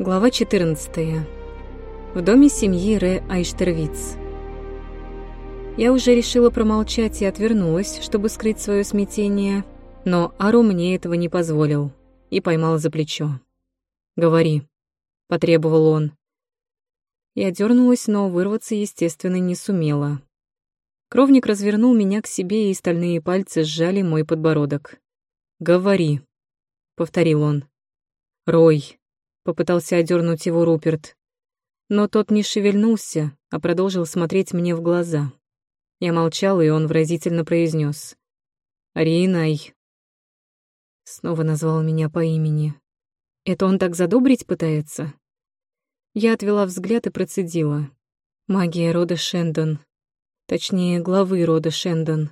Глава 14. В доме семьи Ре Айштервиц. Я уже решила промолчать и отвернулась, чтобы скрыть свое смятение, но Ару мне этого не позволил и поймал за плечо. «Говори», — потребовал он. Я дернулась, но вырваться, естественно, не сумела. Кровник развернул меня к себе, и стальные пальцы сжали мой подбородок. «Говори», — повторил он. «Рой», — попытался одернуть его Руперт. Но тот не шевельнулся, а продолжил смотреть мне в глаза. Я молчал, и он выразительно произнес: «Ринай». Снова назвал меня по имени. Это он так задобрить пытается? Я отвела взгляд и процедила. Магия рода Шендон. Точнее, главы рода Шендон.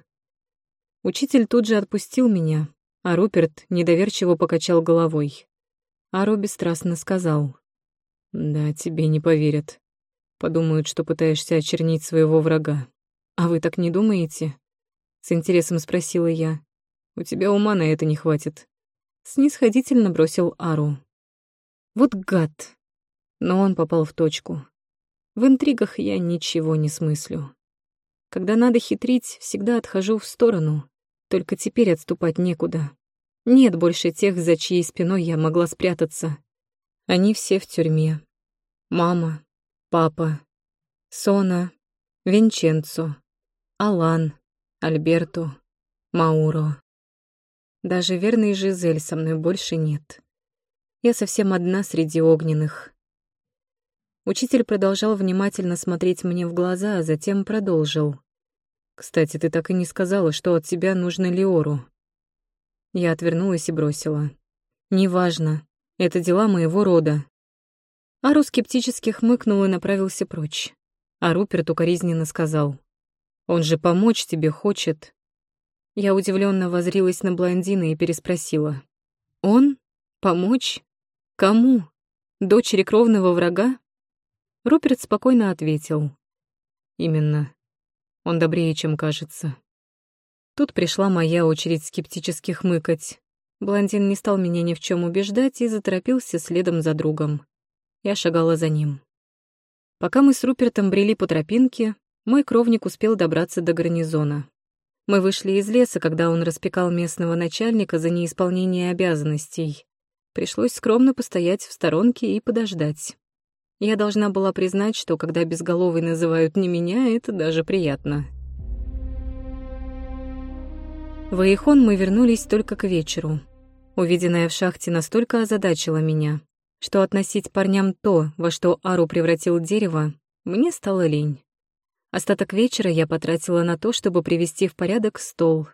Учитель тут же отпустил меня, а Руперт недоверчиво покачал головой. А Ро бесстрастно сказал. «Да, тебе не поверят. Подумают, что пытаешься очернить своего врага. А вы так не думаете?» С интересом спросила я. «У тебя ума на это не хватит». Снисходительно бросил Ару. «Вот гад!» Но он попал в точку. В интригах я ничего не смыслю. Когда надо хитрить, всегда отхожу в сторону. Только теперь отступать некуда. Нет больше тех, за чьей спиной я могла спрятаться. Они все в тюрьме. Мама, папа, Сона, Винченцо, Алан, Альберто, Мауро. Даже верный Жизель со мной больше нет. Я совсем одна среди огненных. Учитель продолжал внимательно смотреть мне в глаза, а затем продолжил. «Кстати, ты так и не сказала, что от тебя нужно Леору». Я отвернулась и бросила. «Неважно. Это дела моего рода». Ару скептически хмыкнул и направился прочь. А Руперт укоризненно сказал. «Он же помочь тебе хочет». Я удивленно возрилась на блондина и переспросила. «Он? Помочь? Кому? Дочери кровного врага?» Руперт спокойно ответил. «Именно. Он добрее, чем кажется». Тут пришла моя очередь скептически хмыкать. Блондин не стал меня ни в чем убеждать и заторопился следом за другом. Я шагала за ним. Пока мы с Рупертом брели по тропинке, мой кровник успел добраться до гарнизона. Мы вышли из леса, когда он распекал местного начальника за неисполнение обязанностей. Пришлось скромно постоять в сторонке и подождать. Я должна была признать, что когда безголовый называют не меня, это даже приятно. В Айхон мы вернулись только к вечеру. Увиденное в шахте настолько озадачило меня, что относить парням то, во что Ару превратил дерево, мне стало лень. Остаток вечера я потратила на то, чтобы привести в порядок стол.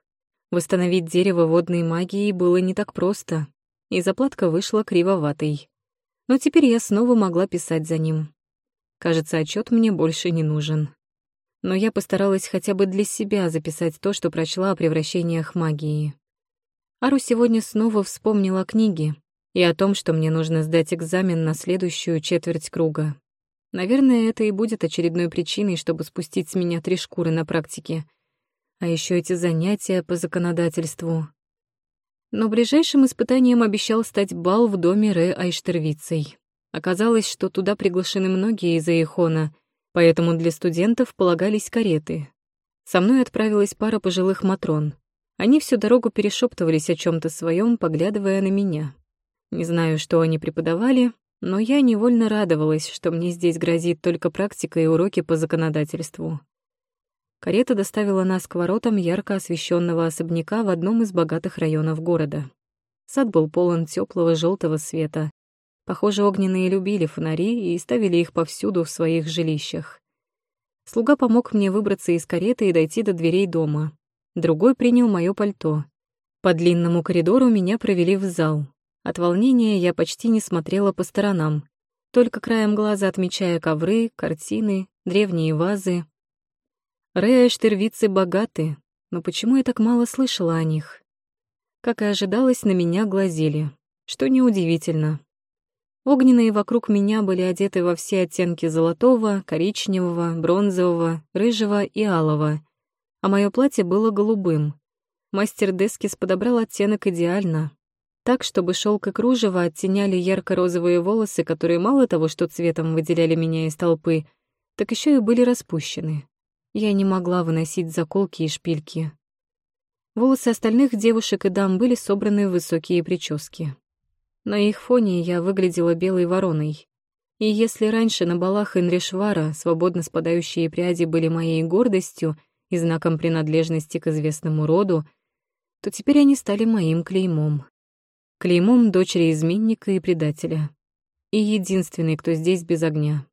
Восстановить дерево водной магией было не так просто, и заплатка вышла кривоватой но теперь я снова могла писать за ним. Кажется, отчет мне больше не нужен. Но я постаралась хотя бы для себя записать то, что прочла о превращениях магии. Ару сегодня снова вспомнила о книге и о том, что мне нужно сдать экзамен на следующую четверть круга. Наверное, это и будет очередной причиной, чтобы спустить с меня три шкуры на практике. А еще эти занятия по законодательству. Но ближайшим испытанием обещал стать бал в доме Ре Айштервицей. Оказалось, что туда приглашены многие из Айхона, поэтому для студентов полагались кареты. Со мной отправилась пара пожилых матрон. Они всю дорогу перешептывались о чем то своем, поглядывая на меня. Не знаю, что они преподавали, но я невольно радовалась, что мне здесь грозит только практика и уроки по законодательству. Карета доставила нас к воротам ярко освещенного особняка в одном из богатых районов города. Сад был полон теплого желтого света. Похоже, огненные любили фонари и ставили их повсюду в своих жилищах. Слуга помог мне выбраться из кареты и дойти до дверей дома. Другой принял моё пальто. По длинному коридору меня провели в зал. От волнения я почти не смотрела по сторонам, только краем глаза отмечая ковры, картины, древние вазы, Рея Штервицы богаты, но почему я так мало слышала о них? Как и ожидалось, на меня глазели, что неудивительно. Огненные вокруг меня были одеты во все оттенки золотого, коричневого, бронзового, рыжего и алого, а мое платье было голубым. Мастер Дескис подобрал оттенок идеально. так, чтобы шелк и кружево оттеняли ярко-розовые волосы, которые мало того, что цветом выделяли меня из толпы, так еще и были распущены. Я не могла выносить заколки и шпильки. Волосы остальных девушек и дам были собраны в высокие прически. На их фоне я выглядела белой вороной. И если раньше на балах Инришвара свободно спадающие пряди были моей гордостью и знаком принадлежности к известному роду, то теперь они стали моим клеймом. Клеймом дочери изменника и предателя. И единственный, кто здесь без огня.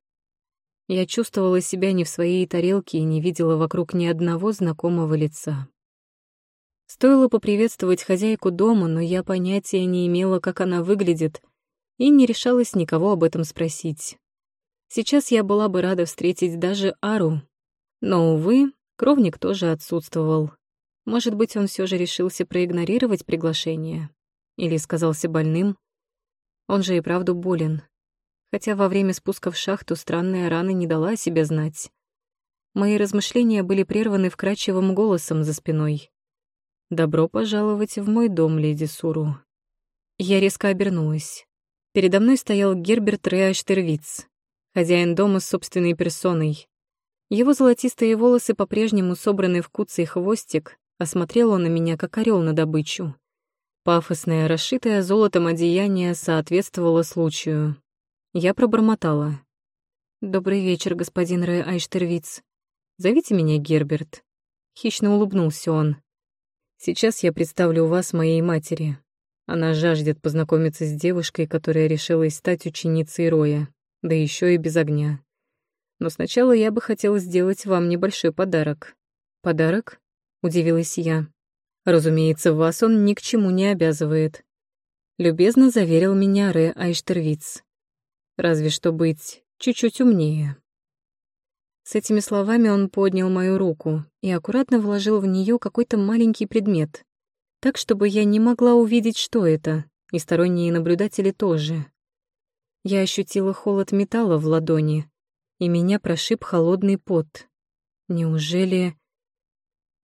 Я чувствовала себя не в своей тарелке и не видела вокруг ни одного знакомого лица. Стоило поприветствовать хозяйку дома, но я понятия не имела, как она выглядит, и не решалась никого об этом спросить. Сейчас я была бы рада встретить даже Ару, но, увы, кровник тоже отсутствовал. Может быть, он все же решился проигнорировать приглашение? Или сказался больным? Он же и правду болен хотя во время спуска в шахту странная рана не дала о себе знать. Мои размышления были прерваны вкрадчивым голосом за спиной. «Добро пожаловать в мой дом, леди Суру». Я резко обернулась. Передо мной стоял Герберт Реаштервиц, хозяин дома с собственной персоной. Его золотистые волосы по-прежнему собраны в куцый хвостик, осмотрел он на меня, как орел на добычу. Пафосное, расшитое золотом одеяние соответствовало случаю. Я пробормотала. «Добрый вечер, господин Рэ Айштервиц. Зовите меня Герберт». Хищно улыбнулся он. «Сейчас я представлю вас моей матери. Она жаждет познакомиться с девушкой, которая решилась стать ученицей Роя, да еще и без огня. Но сначала я бы хотела сделать вам небольшой подарок». «Подарок?» — удивилась я. «Разумеется, вас он ни к чему не обязывает». Любезно заверил меня Рэ Айштервиц разве что быть чуть-чуть умнее. С этими словами он поднял мою руку и аккуратно вложил в нее какой-то маленький предмет, так, чтобы я не могла увидеть, что это, и сторонние наблюдатели тоже. Я ощутила холод металла в ладони, и меня прошиб холодный пот. Неужели...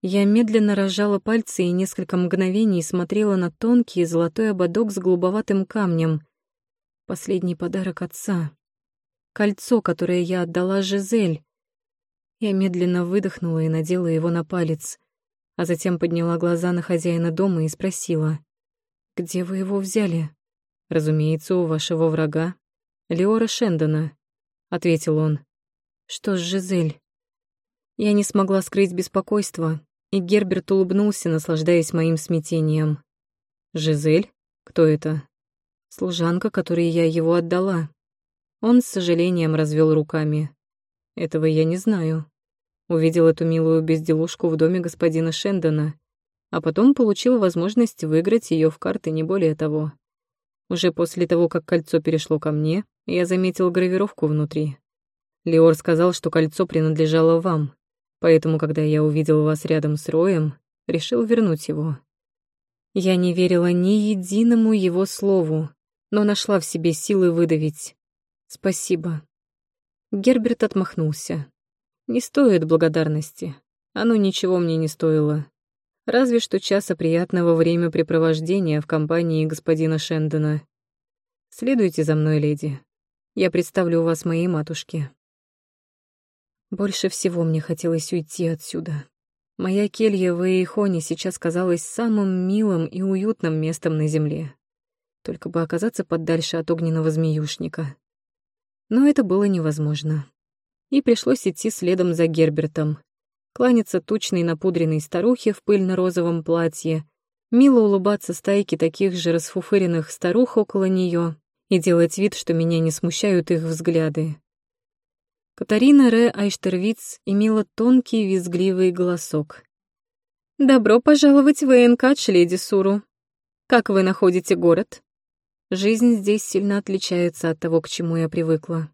Я медленно разжала пальцы и несколько мгновений смотрела на тонкий золотой ободок с голубоватым камнем, Последний подарок отца. Кольцо, которое я отдала Жизель. Я медленно выдохнула и надела его на палец, а затем подняла глаза на хозяина дома и спросила. «Где вы его взяли?» «Разумеется, у вашего врага, Леора Шендона», — ответил он. «Что с Жизель?» Я не смогла скрыть беспокойство, и Герберт улыбнулся, наслаждаясь моим смятением. «Жизель? Кто это?» Служанка, которой я его отдала. Он с сожалением развел руками. Этого я не знаю. Увидел эту милую безделушку в доме господина Шендона, а потом получил возможность выиграть ее в карты, не более того. Уже после того, как кольцо перешло ко мне, я заметил гравировку внутри. Леор сказал, что кольцо принадлежало вам, поэтому, когда я увидел вас рядом с Роем, решил вернуть его. Я не верила ни единому его слову, но нашла в себе силы выдавить. «Спасибо». Герберт отмахнулся. «Не стоит благодарности. Оно ничего мне не стоило. Разве что часа приятного времяпрепровождения в компании господина Шендона. Следуйте за мной, леди. Я представлю вас моей матушке». Больше всего мне хотелось уйти отсюда. Моя келья в Эйхоне сейчас казалась самым милым и уютным местом на земле только бы оказаться подальше от огненного змеюшника. Но это было невозможно. И пришлось идти следом за Гербертом, кланяться тучной напудренной старухе в пыльно-розовом платье, мило улыбаться стайке таких же расфуфыренных старух около нее и делать вид, что меня не смущают их взгляды. Катарина Ре Айштервиц имела тонкий визгливый голосок. «Добро пожаловать в Эйнкадж, леди Суру. Как вы находите город?» Жизнь здесь сильно отличается от того, к чему я привыкла.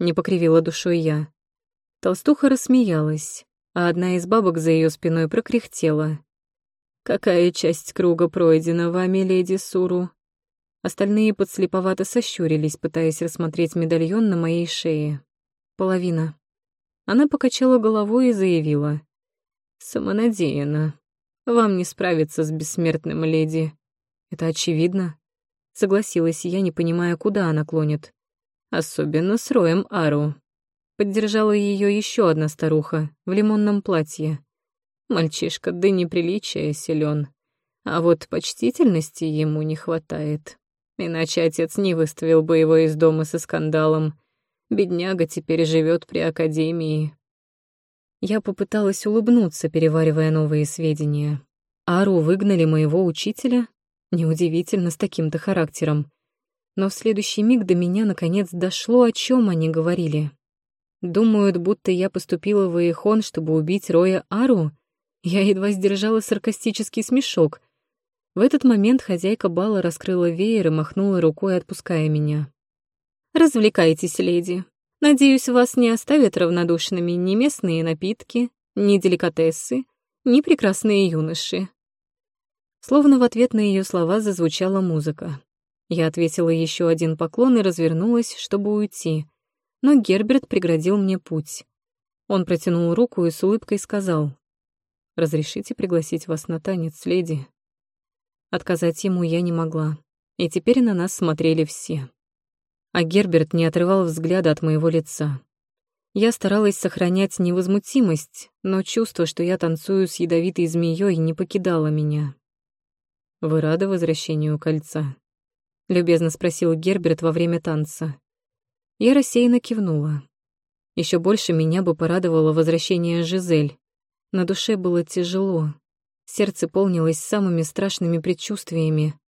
Не покривила душой я. Толстуха рассмеялась, а одна из бабок за ее спиной прокряхтела. «Какая часть круга пройдена вами, леди Суру?» Остальные подслеповато сощурились, пытаясь рассмотреть медальон на моей шее. Половина. Она покачала головой и заявила. «Самонадеянно. Вам не справиться с бессмертным, леди. Это очевидно. Согласилась я, не понимая, куда она клонит. Особенно с Роем Ару. Поддержала ее еще одна старуха в лимонном платье. Мальчишка да неприличия силен, а вот почтительности ему не хватает. Иначе отец не выставил бы его из дома со скандалом. Бедняга теперь живет при академии. Я попыталась улыбнуться, переваривая новые сведения. Ару выгнали моего учителя? Неудивительно, с таким-то характером. Но в следующий миг до меня наконец дошло, о чем они говорили. Думают, будто я поступила в Эйхон, чтобы убить Роя Ару? Я едва сдержала саркастический смешок. В этот момент хозяйка бала раскрыла веер и махнула рукой, отпуская меня. «Развлекайтесь, леди. Надеюсь, вас не оставят равнодушными ни местные напитки, ни деликатесы, ни прекрасные юноши». Словно в ответ на ее слова зазвучала музыка. Я ответила еще один поклон и развернулась, чтобы уйти. Но Герберт преградил мне путь. Он протянул руку и с улыбкой сказал, «Разрешите пригласить вас на танец, леди?» Отказать ему я не могла, и теперь на нас смотрели все. А Герберт не отрывал взгляда от моего лица. Я старалась сохранять невозмутимость, но чувство, что я танцую с ядовитой змеей, не покидало меня. «Вы рады возвращению кольца?» — любезно спросил Герберт во время танца. Я рассеянно кивнула. Еще больше меня бы порадовало возвращение Жизель, на душе было тяжело. Сердце полнилось самыми страшными предчувствиями.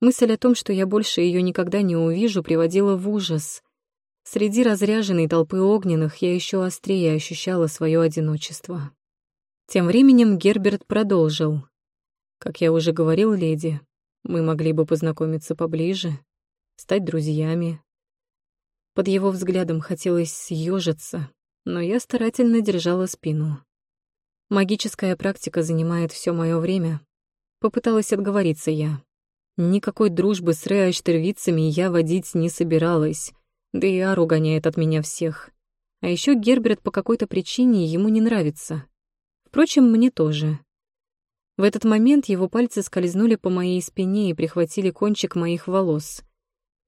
Мысль о том, что я больше ее никогда не увижу, приводила в ужас. Среди разряженной толпы огненных я еще острее ощущала свое одиночество. Тем временем Герберт продолжил. «Как я уже говорил, леди, мы могли бы познакомиться поближе, стать друзьями». Под его взглядом хотелось съежиться, но я старательно держала спину. Магическая практика занимает все мое время. Попыталась отговориться я. Никакой дружбы с Реаштервицами я водить не собиралась, да и Ару гоняет от меня всех. А еще Герберт по какой-то причине ему не нравится. Впрочем, мне тоже. В этот момент его пальцы скользнули по моей спине и прихватили кончик моих волос.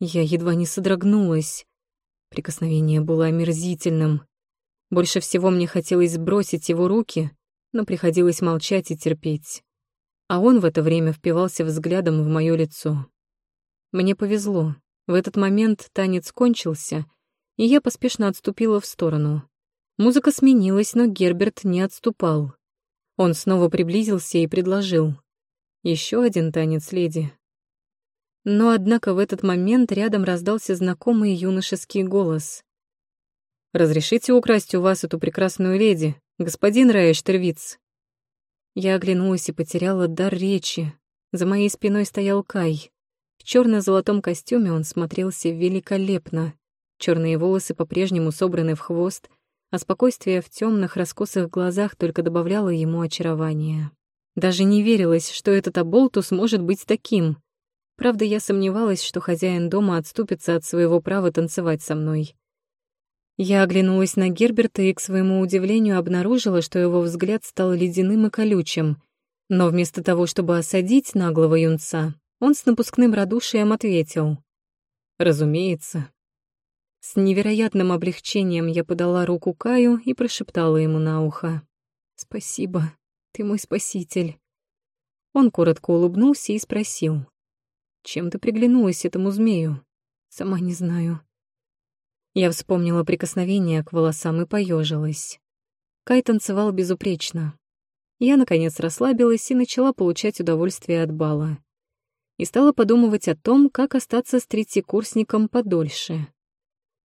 Я едва не содрогнулась. Прикосновение было омерзительным. Больше всего мне хотелось сбросить его руки, но приходилось молчать и терпеть. А он в это время впивался взглядом в моё лицо. Мне повезло. В этот момент танец кончился, и я поспешно отступила в сторону. Музыка сменилась, но Герберт не отступал. Он снова приблизился и предложил. Еще один танец, леди». Но, однако, в этот момент рядом раздался знакомый юношеский голос. «Разрешите украсть у вас эту прекрасную леди?» господин Райштервиц». Я оглянулась и потеряла дар речи. За моей спиной стоял Кай. В черно золотом костюме он смотрелся великолепно. Черные волосы по-прежнему собраны в хвост, а спокойствие в темных раскосых глазах только добавляло ему очарования. Даже не верилось, что этот оболтус может быть таким. Правда, я сомневалась, что хозяин дома отступится от своего права танцевать со мной. Я оглянулась на Герберта и, к своему удивлению, обнаружила, что его взгляд стал ледяным и колючим. Но вместо того, чтобы осадить наглого юнца, он с напускным радушием ответил. «Разумеется». С невероятным облегчением я подала руку Каю и прошептала ему на ухо. «Спасибо, ты мой спаситель». Он коротко улыбнулся и спросил. «Чем ты приглянулась этому змею?» «Сама не знаю». Я вспомнила прикосновение к волосам и поежилась. Кай танцевал безупречно. Я, наконец, расслабилась и начала получать удовольствие от бала. И стала подумывать о том, как остаться с третьекурсником подольше.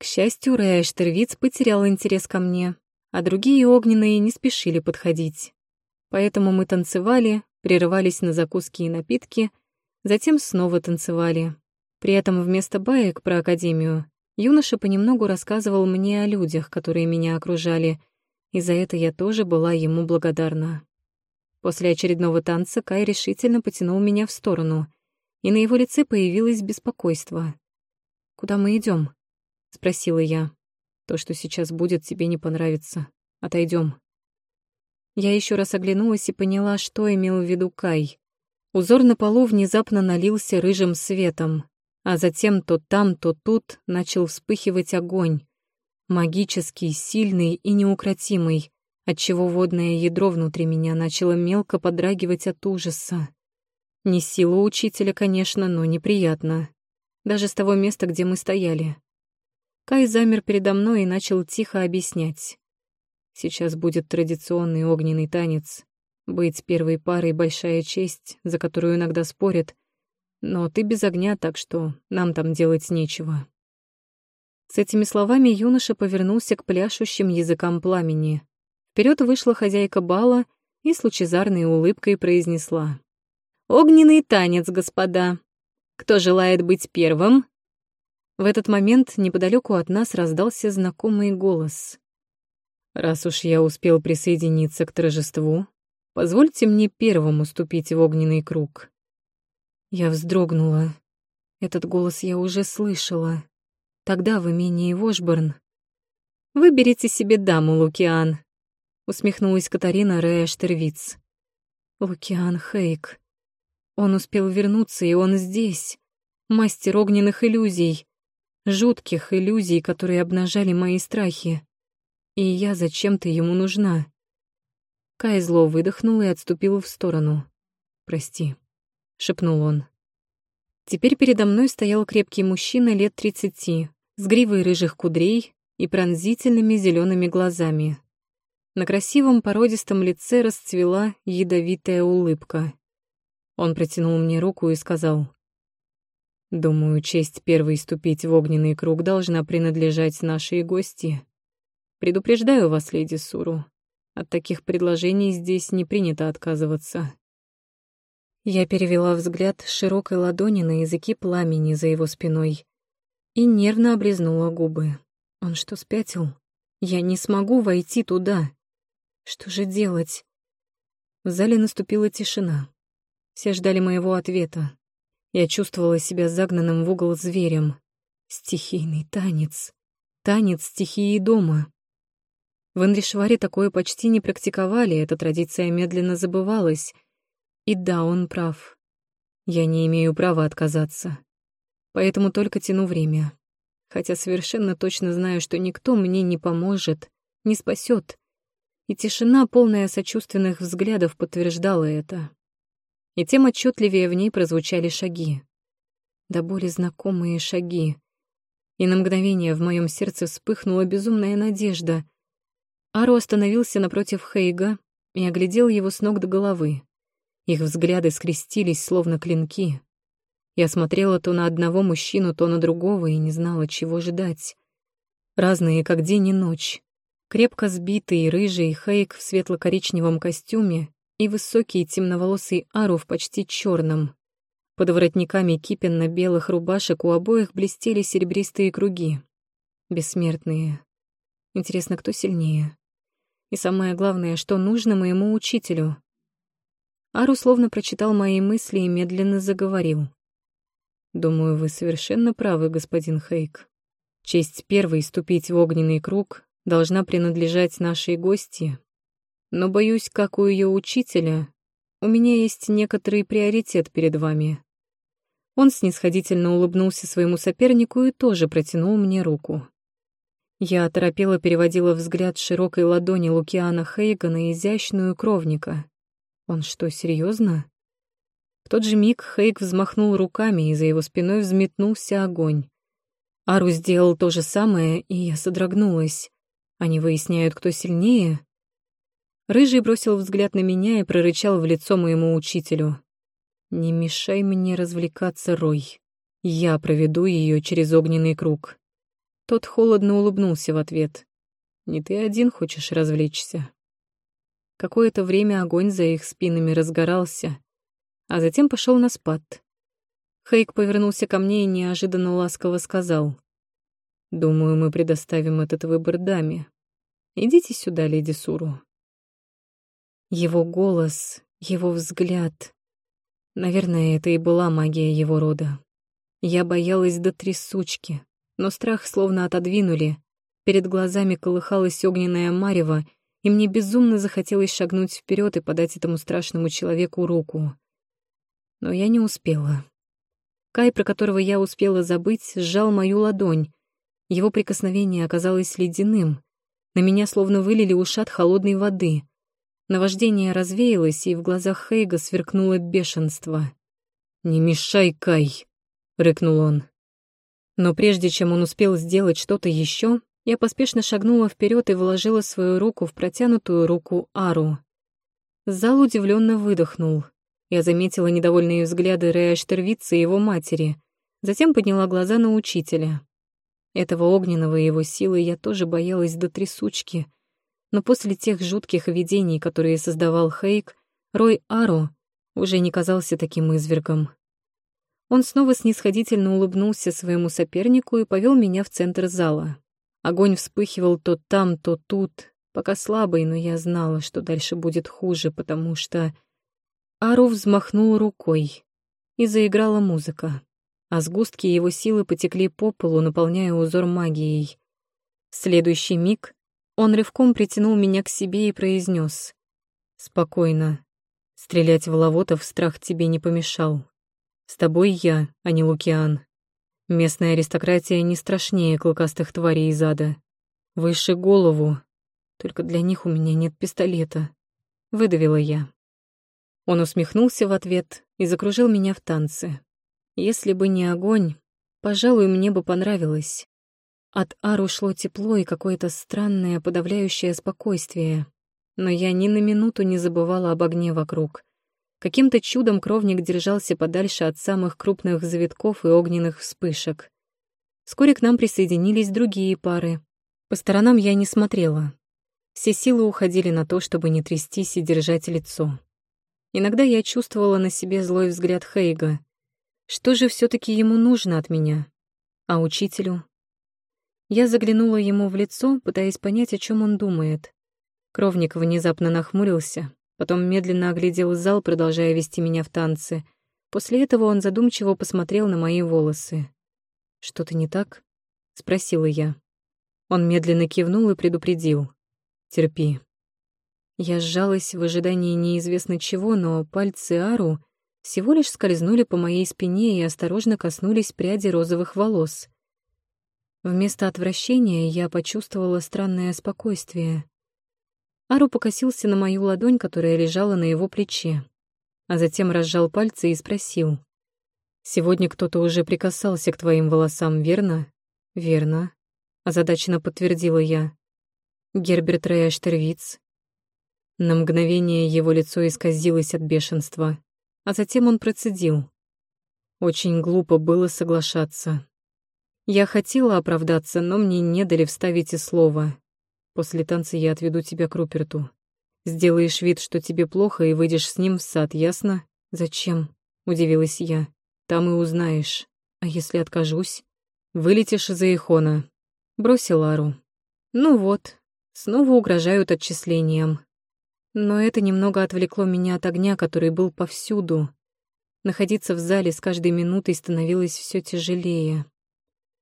К счастью, Рэя Штервиц потерял интерес ко мне, а другие огненные не спешили подходить. Поэтому мы танцевали, прерывались на закуски и напитки, затем снова танцевали. При этом вместо баек про Академию Юноша понемногу рассказывал мне о людях, которые меня окружали, и за это я тоже была ему благодарна. После очередного танца Кай решительно потянул меня в сторону, и на его лице появилось беспокойство. «Куда мы идем? Спросила я. «То, что сейчас будет, тебе не понравится. Отойдем. Я еще раз оглянулась и поняла, что имел в виду Кай. Узор на полу внезапно налился рыжим светом. а затем то там, то тут начал вспыхивать огонь. Магический, сильный и неукротимый, отчего водное ядро внутри меня начало мелко подрагивать от ужаса. Не сила учителя, конечно, но неприятно. Даже с того места, где мы стояли. Кай замер передо мной и начал тихо объяснять. Сейчас будет традиционный огненный танец. Быть первой парой — большая честь, за которую иногда спорят. Но ты без огня, так что нам там делать нечего. С этими словами юноша повернулся к пляшущим языкам пламени. Вперед вышла хозяйка бала и с лучезарной улыбкой произнесла. «Огненный танец, господа! Кто желает быть первым?» В этот момент неподалеку от нас раздался знакомый голос. «Раз уж я успел присоединиться к торжеству, позвольте мне первому ступить в огненный круг». Я вздрогнула. Этот голос я уже слышала. Тогда в имении Вошборн. «Выберите себе даму, Лукиан», — усмехнулась Катарина Рея Штервиц. «Лукиан Хейк. Он успел вернуться, и он здесь. Мастер огненных иллюзий. Жутких иллюзий, которые обнажали мои страхи. И я зачем-то ему нужна». Кай зло выдохнул и отступил в сторону. «Прости», — шепнул он. Теперь передо мной стоял крепкий мужчина лет тридцати, с гривой рыжих кудрей и пронзительными зелеными глазами. На красивом породистом лице расцвела ядовитая улыбка. Он протянул мне руку и сказал, «Думаю, честь первой ступить в огненный круг должна принадлежать нашей гости. Предупреждаю вас, леди Суру, от таких предложений здесь не принято отказываться». Я перевела взгляд широкой ладони на языки пламени за его спиной и нервно облизнула губы. Он что, спятил? Я не смогу войти туда. Что же делать? В зале наступила тишина. Все ждали моего ответа. Я чувствовала себя загнанным в угол зверем. Стихийный танец. Танец стихии дома. В Анришваре такое почти не практиковали, эта традиция медленно забывалась. И да, он прав. Я не имею права отказаться. Поэтому только тяну время. Хотя совершенно точно знаю, что никто мне не поможет, не спасет и тишина, полная сочувственных взглядов, подтверждала это. И тем отчетливее в ней прозвучали шаги. До боли знакомые шаги. И на мгновение в моем сердце вспыхнула безумная надежда. Ару остановился напротив Хейга и оглядел его с ног до головы. Их взгляды скрестились, словно клинки. Я смотрела то на одного мужчину, то на другого и не знала, чего ждать. Разные, как день и ночь. Крепко сбитый, рыжий Хейк в светло-коричневом костюме и высокий темноволосый Ару в почти черном. Под воротниками кипенно-белых рубашек у обоих блестели серебристые круги. Бессмертные. Интересно, кто сильнее? И самое главное, что нужно моему учителю? Ару словно прочитал мои мысли и медленно заговорил. «Думаю, вы совершенно правы, господин Хейк. Честь первой ступить в огненный круг должна принадлежать нашей гости. Но, боюсь, как у ее учителя, у меня есть некоторый приоритет перед вами. Он снисходительно улыбнулся своему сопернику и тоже протянул мне руку. Я оторопела переводила взгляд широкой ладони Лукиана Хейга на изящную кровника. Он что, серьезно? В тот же миг Хейг взмахнул руками, и за его спиной взметнулся огонь. Ару сделал то же самое, и я содрогнулась. Они выясняют, кто сильнее. Рыжий бросил взгляд на меня и прорычал в лицо моему учителю. «Не мешай мне развлекаться, Рой. Я проведу ее через огненный круг». Тот холодно улыбнулся в ответ. «Не ты один хочешь развлечься». Какое-то время огонь за их спинами разгорался, а затем пошел на спад. Хейк повернулся ко мне и неожиданно ласково сказал. «Думаю, мы предоставим этот выбор даме. Идите сюда, леди Суру». Его голос, его взгляд. Наверное, это и была магия его рода. Я боялась до трясучки, но страх словно отодвинули. Перед глазами колыхалась огненная марево, и мне безумно захотелось шагнуть вперед и подать этому страшному человеку руку. Но я не успела. Кай, про которого я успела забыть, сжал мою ладонь. Его прикосновение оказалось ледяным. На меня словно вылили ушат холодной воды. Наваждение развеялось, и в глазах Хейга сверкнуло бешенство. «Не мешай, Кай!» — рыкнул он. Но прежде чем он успел сделать что-то еще, я поспешно шагнула вперед и вложила свою руку в протянутую руку Ару. Зал удивленно выдохнул. Я заметила недовольные взгляды Рея Штервица и его матери, затем подняла глаза на учителя. Этого огненного его силы я тоже боялась до трясучки, но после тех жутких видений, которые создавал Хейк, Рой Ару уже не казался таким извергом. Он снова снисходительно улыбнулся своему сопернику и повел меня в центр зала. Огонь вспыхивал то там, то тут, пока слабый, но я знала, что дальше будет хуже, потому что... Ару взмахнул рукой, и заиграла музыка, а сгустки его силы потекли по полу, наполняя узор магией. В следующий миг он рывком притянул меня к себе и произнес: «Спокойно. Стрелять в лавотов страх тебе не помешал. С тобой я, а не Лукиан. Местная аристократия не страшнее клыкастых тварей из ада. Выше голову. Только для них у меня нет пистолета. Выдавила я. Он усмехнулся в ответ и закружил меня в танце. Если бы не огонь, пожалуй, мне бы понравилось. От Ару шло тепло и какое-то странное подавляющее спокойствие. Но я ни на минуту не забывала об огне вокруг. Каким-то чудом кровник держался подальше от самых крупных завитков и огненных вспышек. Вскоре к нам присоединились другие пары. По сторонам я не смотрела. Все силы уходили на то, чтобы не трястись и держать лицо. Иногда я чувствовала на себе злой взгляд Хейга. Что же все таки ему нужно от меня? А учителю? Я заглянула ему в лицо, пытаясь понять, о чем он думает. Кровник внезапно нахмурился, Потом медленно оглядел зал, продолжая вести меня в танцы. После этого он задумчиво посмотрел на мои волосы. «Что-то не так?» — спросила я. Он медленно кивнул и предупредил. «Терпи». Я сжалась в ожидании неизвестно чего, но пальцы Ару всего лишь скользнули по моей спине и осторожно коснулись пряди розовых волос. Вместо отвращения я почувствовала странное спокойствие. Ару покосился на мою ладонь, которая лежала на его плече, а затем разжал пальцы и спросил. «Сегодня кто-то уже прикасался к твоим волосам, верно?» «Верно», — озадаченно подтвердила я. «Герберт Рейаштервиц». На мгновение его лицо исказилось от бешенства, а затем он процедил. Очень глупо было соглашаться. Я хотела оправдаться, но мне не дали вставить и слова. После танца я отведу тебя к Руперту. Сделаешь вид, что тебе плохо, и выйдешь с ним в сад, ясно? Зачем? Удивилась я. Там и узнаешь. А если откажусь? Вылетишь из Ихона. Бросил Лару. Ну вот, снова угрожают отчислением. Но это немного отвлекло меня от огня, который был повсюду. Находиться в зале с каждой минутой становилось все тяжелее.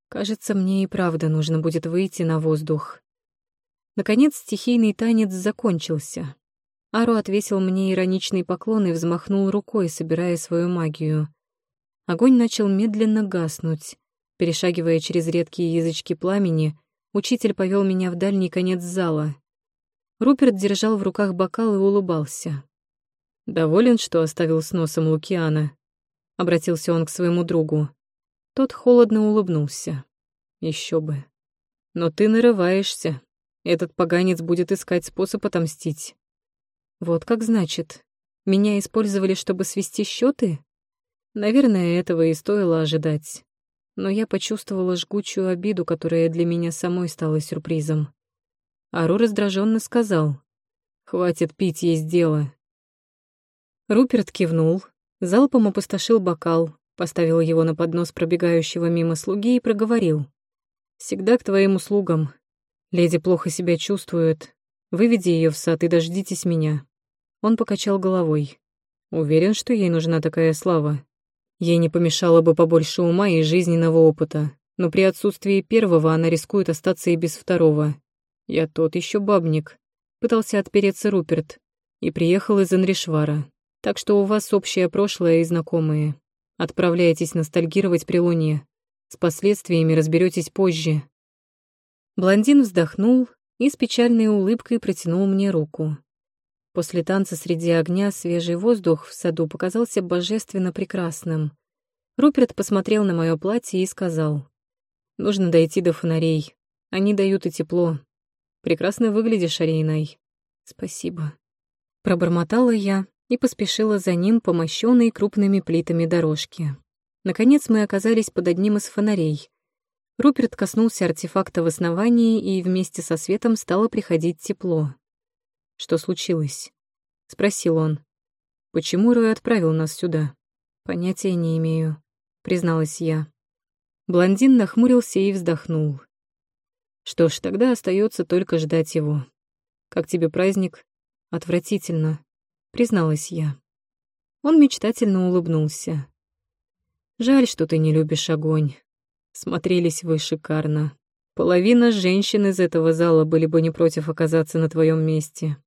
Кажется, мне и правда нужно будет выйти на воздух. Наконец стихийный танец закончился. Ару отвесил мне ироничный поклон и взмахнул рукой, собирая свою магию. Огонь начал медленно гаснуть. Перешагивая через редкие язычки пламени, учитель повел меня в дальний конец зала. Руперт держал в руках бокал и улыбался. «Доволен, что оставил с носом Лукиана?» — обратился он к своему другу. Тот холодно улыбнулся. Еще бы. «Но ты нарываешься», этот поганец будет искать способ отомстить. Вот как значит. Меня использовали, чтобы свести счеты? Наверное, этого и стоило ожидать. Но я почувствовала жгучую обиду, которая для меня самой стала сюрпризом. Ару раздраженно сказал. «Хватит пить, есть дело». Руперт кивнул, залпом опустошил бокал, поставил его на поднос пробегающего мимо слуги и проговорил. «Всегда к твоим услугам. Леди плохо себя чувствует. Выведи ее в сад и дождитесь меня. Он покачал головой. Уверен, что ей нужна такая слава. Ей не помешало бы побольше ума и жизненного опыта, но при отсутствии первого она рискует остаться и без второго. Я тот еще бабник. Пытался отпереться Руперт и приехал из Анришвара. Так что у вас общее прошлое и знакомые. Отправляйтесь ностальгировать при луне. С последствиями разберетесь позже. Блондин вздохнул и с печальной улыбкой протянул мне руку. После танца среди огня свежий воздух в саду показался божественно прекрасным. Руперт посмотрел на мое платье и сказал, «Нужно дойти до фонарей. Они дают и тепло. Прекрасно выглядишь, Арейнай. Спасибо». Пробормотала я и поспешила за ним по мощенной крупными плитами дорожки. Наконец мы оказались под одним из фонарей. Руперт коснулся артефакта в основании, и вместе со светом стало приходить тепло. «Что случилось?» — спросил он. «Почему Рой отправил нас сюда?» «Понятия не имею», — призналась я. Блондин нахмурился и вздохнул. «Что ж, тогда остается только ждать его. Как тебе праздник?» «Отвратительно», — призналась я. Он мечтательно улыбнулся. «Жаль, что ты не любишь огонь. Смотрелись вы шикарно. Половина женщин из этого зала были бы не против оказаться на твоем месте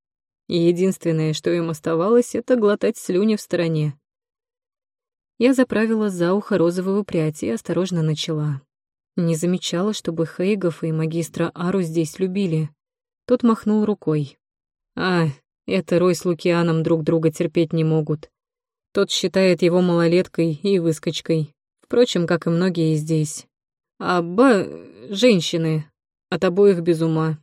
и единственное, что им оставалось, это глотать слюни в стороне. Я заправила за ухо розовую прядь и осторожно начала. Не замечала, чтобы Хейгов и магистра Ару здесь любили. Тот махнул рукой. «А, это Рой с Лукианом друг друга терпеть не могут. Тот считает его малолеткой и выскочкой. Впрочем, как и многие здесь. А ба... женщины. От обоих без ума.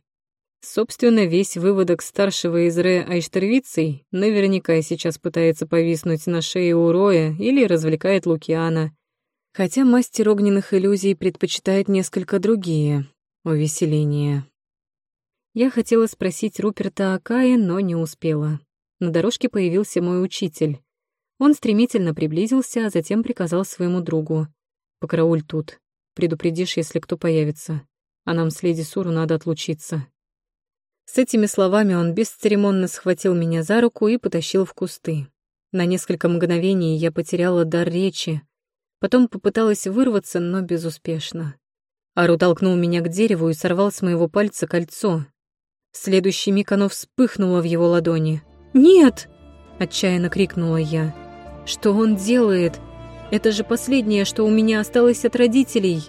Собственно, весь выводок старшего из Ре Айштервицей наверняка сейчас пытается повиснуть на шее у Роя или развлекает Лукиана. Хотя мастер огненных иллюзий предпочитает несколько другие увеселения. Я хотела спросить Руперта о Кае, но не успела. На дорожке появился мой учитель. Он стремительно приблизился, а затем приказал своему другу. «Покарауль тут. Предупредишь, если кто появится. А нам с леди Суру надо отлучиться». С этими словами он бесцеремонно схватил меня за руку и потащил в кусты. На несколько мгновений я потеряла дар речи. Потом попыталась вырваться, но безуспешно. Ару толкнул меня к дереву и сорвал с моего пальца кольцо. В следующий миг оно вспыхнуло в его ладони. «Нет!» — отчаянно крикнула я. «Что он делает? Это же последнее, что у меня осталось от родителей!»